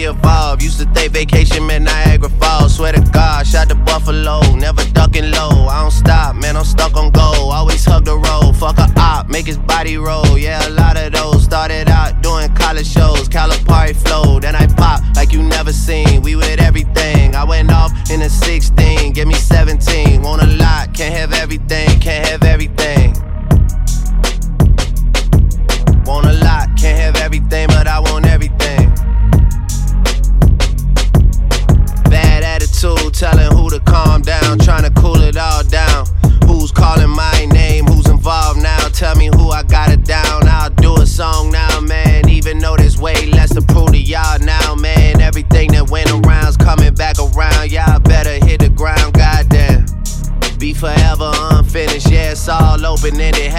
We evolved. Used to think vacation meant Niagara Falls. Swear to God, shot the Buffalo, never ducking low. I don't stop, man, I'm stuck on goal. Always hug the road, fuck a op, make his body roll. Yeah, a lot of those started out doing college shows. Calipari flow, then I pop like you never seen. We with everything. I went off in a 16, give me 17. Want a lot, can't have everything, telling who to calm down, trying to cool it all down. Who's calling my name? Who's involved now? Tell me who I got it down. I'll do a song now, man. Even though there's way less to prove to y'all now, man. Everything that went around's coming back around. Y'all better hit the ground, goddamn. Be forever unfinished, yeah, it's all open ended.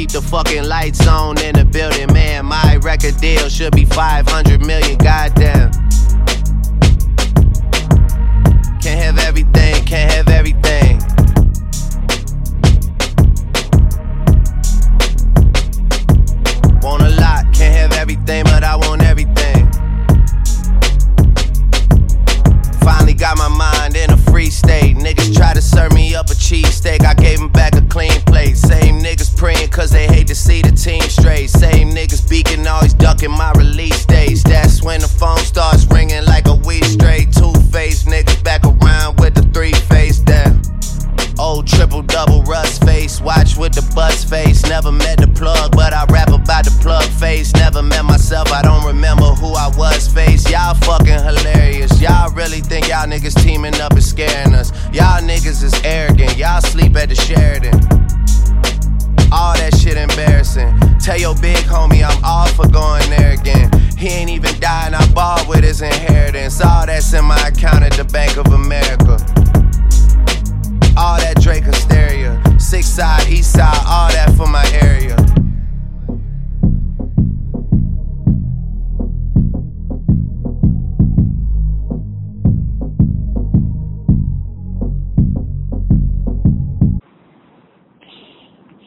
Keep the fucking lights on in the building, man. My record deal should be 500 million, goddamn. Ducking my release dates. That's when the phone starts ringing like a weed straight. Two faced niggas back around with the three face down. Old triple double rust face, watch with the buzz face. Never met the plug, but I rap about the plug face. Never met myself, I don't remember who I was face. Y'all fucking hilarious. Y'all really think y'all niggas teaming up is scaring us. Y'all niggas is arrogant. Y'all sleep at the Sheraton. All that shit embarrassing. Tell your big homie I'm all for going there again. He ain't even dying, I bought with his inheritance. All that's in my account at the Bank of America.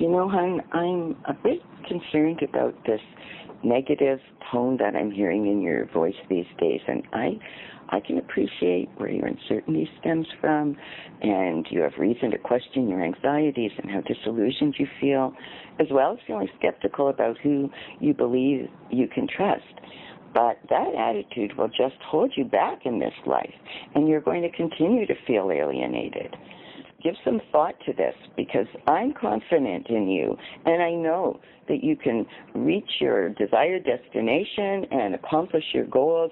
You know, hon, I'm a bit concerned about this negative tone that I'm hearing in your voice these days, and I, I can appreciate where your uncertainty stems from, and you have reason to question your anxieties and how disillusioned you feel, as well as feeling skeptical about who you believe you can trust. But that attitude will just hold you back in this life, and you're going to continue to feel alienated give some thought to this because I'm confident in you and I know that you can reach your desired destination and accomplish your goals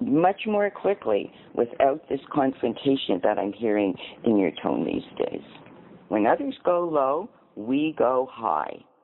much more quickly without this confrontation that I'm hearing in your tone these days. When others go low, we go high.